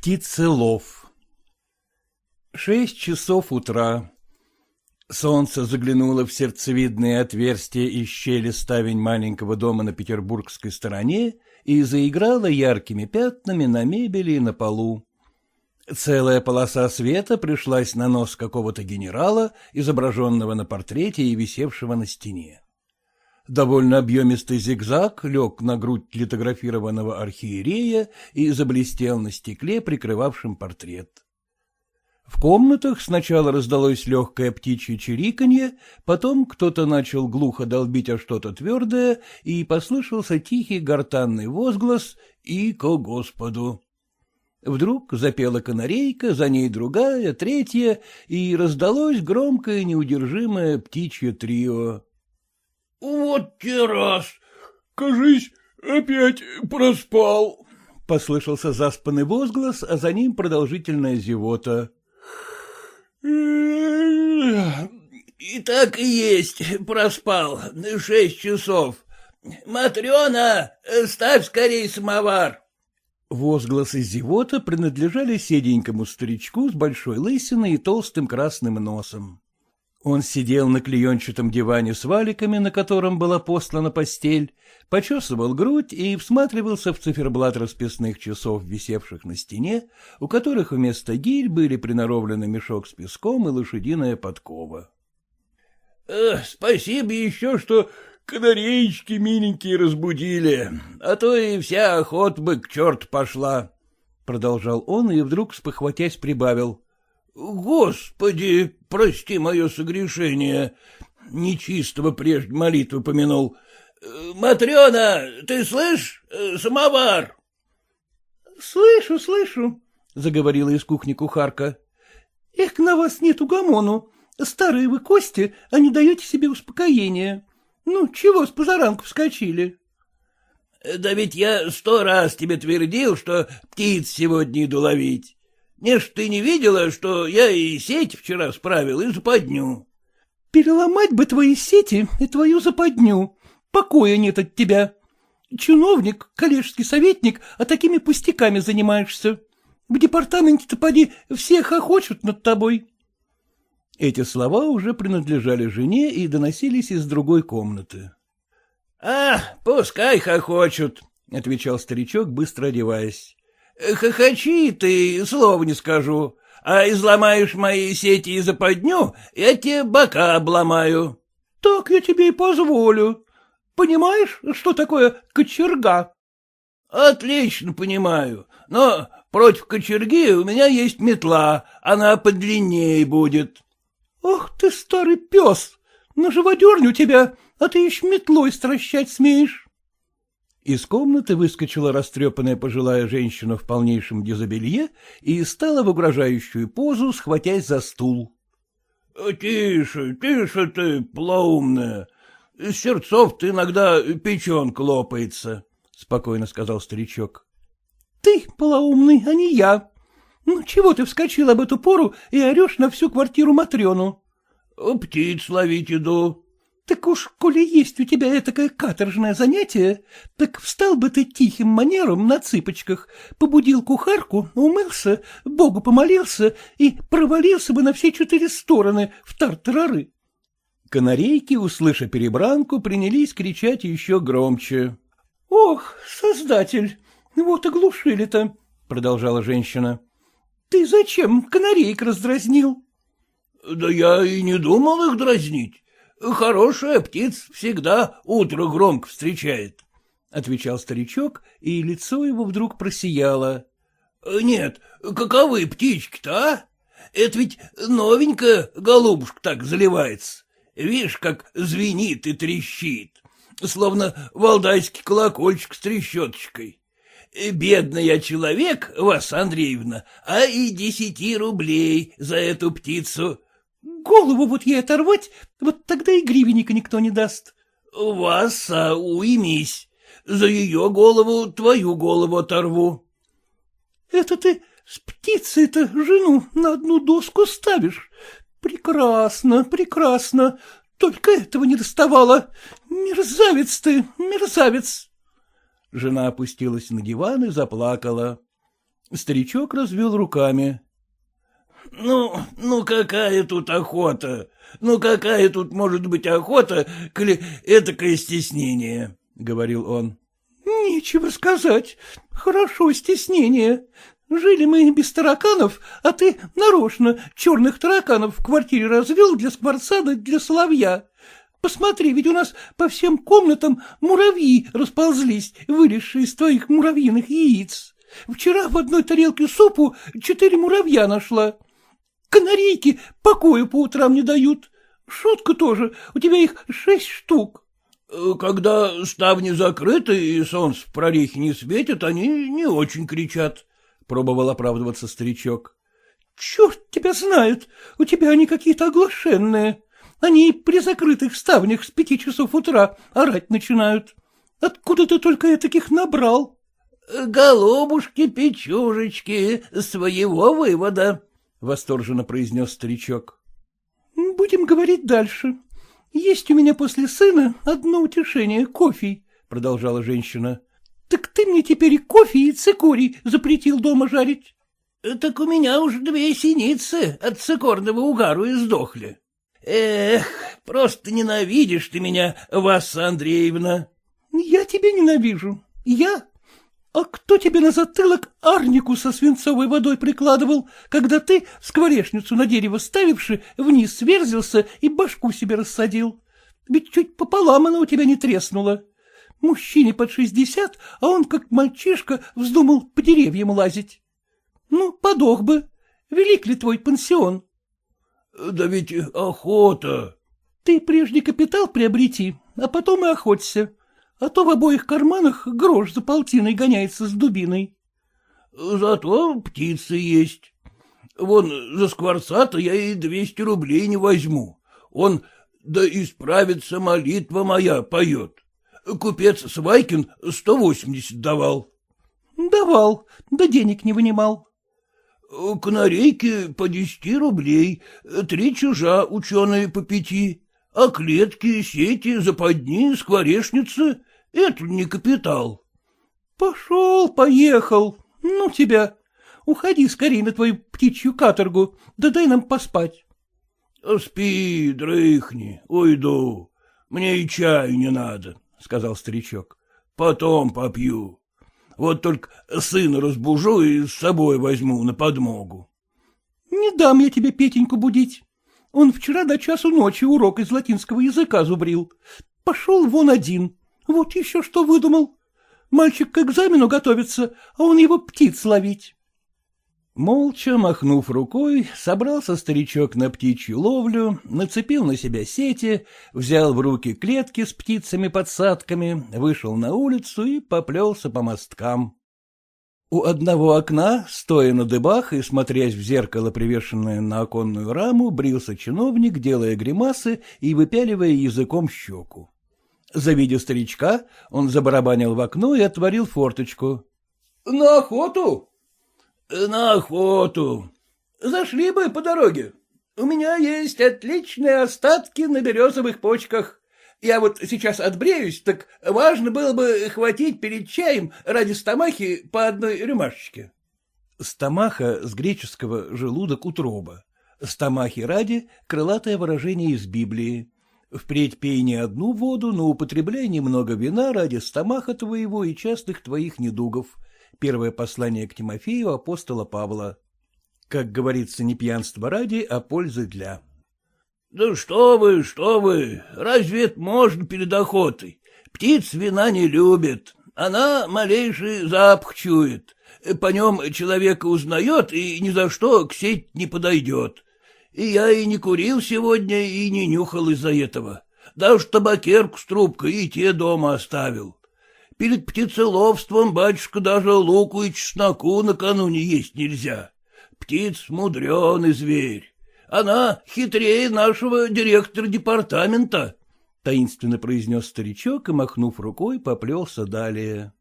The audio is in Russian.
Птицелов Шесть часов утра. Солнце заглянуло в сердцевидные отверстия и щели ставень маленького дома на петербургской стороне и заиграло яркими пятнами на мебели и на полу. Целая полоса света пришлась на нос какого-то генерала, изображенного на портрете и висевшего на стене. Довольно объемистый зигзаг лег на грудь литографированного архиерея и заблестел на стекле, прикрывавшем портрет. В комнатах сначала раздалось легкое птичье чириканье, потом кто-то начал глухо долбить о что-то твердое, и послышался тихий гортанный возглас «И ко Господу!». Вдруг запела канарейка, за ней другая, третья, и раздалось громкое неудержимое птичье трио. — Вот те раз! Кажись, опять проспал! — послышался заспанный возглас, а за ним продолжительная зевота. — И так и есть, проспал, шесть часов. Матрена, ставь скорей самовар. Возгласы зевота принадлежали седенькому старичку с большой лысиной и толстым красным носом. Он сидел на клеенчатом диване с валиками, на котором была послана постель, почесывал грудь и всматривался в циферблат расписных часов, висевших на стене, у которых вместо гирь были приноровлены мешок с песком и лошадиная подкова. — Спасибо еще, что канареечки миленькие разбудили, а то и вся охота бы к черту пошла, — продолжал он и вдруг, спохватясь, прибавил. Господи, прости мое согрешение. Нечистого прежде молитву помянул. Матрена, ты слышь, самовар? — Слышу, слышу, — заговорила из кухни кухарка. — Эх, на вас нет угомону. Старые вы кости, а не даете себе успокоения. Ну, чего с позаранку вскочили? — Да ведь я сто раз тебе твердил, что птиц сегодня иду ловить. Не ж ты не видела, что я и сеть вчера справил, и западню? — Переломать бы твои сети и твою западню. Покоя нет от тебя. Чиновник, коллежский советник, а такими пустяками занимаешься. В департаменте-то поди все хохочут над тобой. Эти слова уже принадлежали жене и доносились из другой комнаты. — А, пускай хохочут, — отвечал старичок, быстро одеваясь. Хохочи ты, слова не скажу, а изломаешь мои сети и западню, я тебе бока обломаю. — Так я тебе и позволю. Понимаешь, что такое кочерга? — Отлично понимаю, но против кочерги у меня есть метла, она подлиннее будет. — Ах ты, старый пес, на живодерню тебя, а ты еще метлой стращать смеешь. Из комнаты выскочила растрепанная пожилая женщина в полнейшем дезобелье и стала в угрожающую позу, схватясь за стул. — Тише, тише ты, плоумная. Из сердцов ты иногда печенка лопается, — спокойно сказал старичок. — Ты полоумный, а не я. Ну, чего ты вскочил об эту пору и орешь на всю квартиру Матрёну? — Птиц ловить иду. Так уж, коли есть у тебя этакое каторжное занятие, так встал бы ты тихим манером на цыпочках, побудил кухарку, умылся, Богу помолился и провалился бы на все четыре стороны в тартарары. Канарейки, услыша перебранку, принялись кричать еще громче. — Ох, создатель, вот оглушили-то, — продолжала женщина. — Ты зачем канарейк раздразнил? — Да я и не думал их дразнить. Хорошая птица всегда утро громко встречает, — отвечал старичок, и лицо его вдруг просияло. — Нет, каковы птички-то, а? Это ведь новенькая голубушка так заливается. Видишь, как звенит и трещит, словно валдайский колокольчик с трещоточкой. Бедный я человек, вас, Андреевна, а и десяти рублей за эту птицу Голову вот ей оторвать, вот тогда и гривенника никто не даст. — Вас, а уймись. За ее голову твою голову оторву. — Это ты с птицей-то жену на одну доску ставишь? Прекрасно, прекрасно. Только этого не доставало. Мерзавец ты, мерзавец. Жена опустилась на диван и заплакала. Старичок развел руками. — Ну, ну какая тут охота? Ну какая тут может быть охота, коли этакое стеснение? — говорил он. — Нечего сказать. Хорошо стеснение. Жили мы без тараканов, а ты нарочно черных тараканов в квартире развел для скворца да для соловья. Посмотри, ведь у нас по всем комнатам муравьи расползлись, вылезшие из твоих муравьиных яиц. Вчера в одной тарелке супу четыре муравья нашла. Канарейки покоя по утрам не дают. Шутка тоже, у тебя их шесть штук. Э, — Когда ставни закрыты и солнце в прорехе не светит, они не очень кричат, — пробовал оправдываться старичок. — Черт тебя знает, у тебя они какие-то оглашенные. Они при закрытых ставнях с пяти часов утра орать начинают. Откуда ты только таких набрал? — Голубушки-печужечки, своего вывода, — восторженно произнес старичок. — Будем говорить дальше. Есть у меня после сына одно утешение — кофе, — продолжала женщина. — Так ты мне теперь и кофе, и цикорий запретил дома жарить. — Так у меня уж две синицы от цикорного угару и сдохли. Эх, просто ненавидишь ты меня, Васса Андреевна. — Я тебя ненавижу. Я а кто тебе на затылок арнику со свинцовой водой прикладывал, когда ты, скворечницу на дерево ставивши, вниз сверзился и башку себе рассадил? Ведь чуть пополам она у тебя не треснула. Мужчине под шестьдесят, а он, как мальчишка, вздумал по деревьям лазить. Ну, подох бы. Велик ли твой пансион? — Да ведь охота. — Ты прежде капитал приобрети, а потом и охоться а то в обоих карманах грош за полтиной гоняется с дубиной. — Зато птицы есть. Вон за скворца-то я и двести рублей не возьму. Он да исправится молитва моя поет. Купец Свайкин сто восемьдесят давал. — Давал, да денег не вынимал. — Канарейки по десяти рублей, три чужа ученые по пяти, а клетки, сети, западни, скворечницы это не капитал. — Пошел, поехал. Ну тебя. Уходи скорее на твою птичью каторгу, да дай нам поспать. — Спи, дрыхни, уйду. Мне и чаю не надо, — сказал старичок. — Потом попью. Вот только сына разбужу и с собой возьму на подмогу. — Не дам я тебе Петеньку будить. Он вчера до часу ночи урок из латинского языка зубрил. Пошел вон один. Вот еще что выдумал. Мальчик к экзамену готовится, а он его птиц ловить. Молча махнув рукой, собрался старичок на птичью ловлю, нацепил на себя сети, взял в руки клетки с птицами-подсадками, вышел на улицу и поплелся по мосткам. У одного окна, стоя на дыбах и смотрясь в зеркало, привешенное на оконную раму, брился чиновник, делая гримасы и выпяливая языком щеку. Завидя старичка, он забарабанил в окно и отворил форточку. — На охоту? — На охоту. Зашли бы по дороге. У меня есть отличные остатки на березовых почках. Я вот сейчас отбреюсь, так важно было бы хватить перед чаем ради стамахи по одной рюмашечке. Стамаха с греческого «желудок утроба». Стамахи ради — крылатое выражение из Библии. Впредь пей не одну воду, но употребляй немного вина ради стомаха твоего и частых твоих недугов. Первое послание к Тимофею апостола Павла. Как говорится, не пьянство ради, а пользы для. — Да что вы, что вы, разве это можно перед охотой? Птиц вина не любит, она малейший запах чует. По нем человека узнает и ни за что к сеть не подойдет. И я и не курил сегодня, и не нюхал из-за этого. Даже табакерку с трубкой и те дома оставил. Перед птицеловством, батюшка, даже луку и чесноку накануне есть нельзя. Птиц — мудреный зверь. Она хитрее нашего директора департамента, — таинственно произнес старичок и, махнув рукой, поплелся далее.